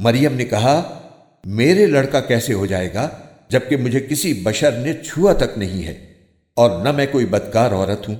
मरियम ने कहा, मेरे लड़का कैसे हो जाएगा, जबकि मुझे किसी बशर ने छुआ तक नहीं है, और न मैं कोई बदकार औरत हूँ?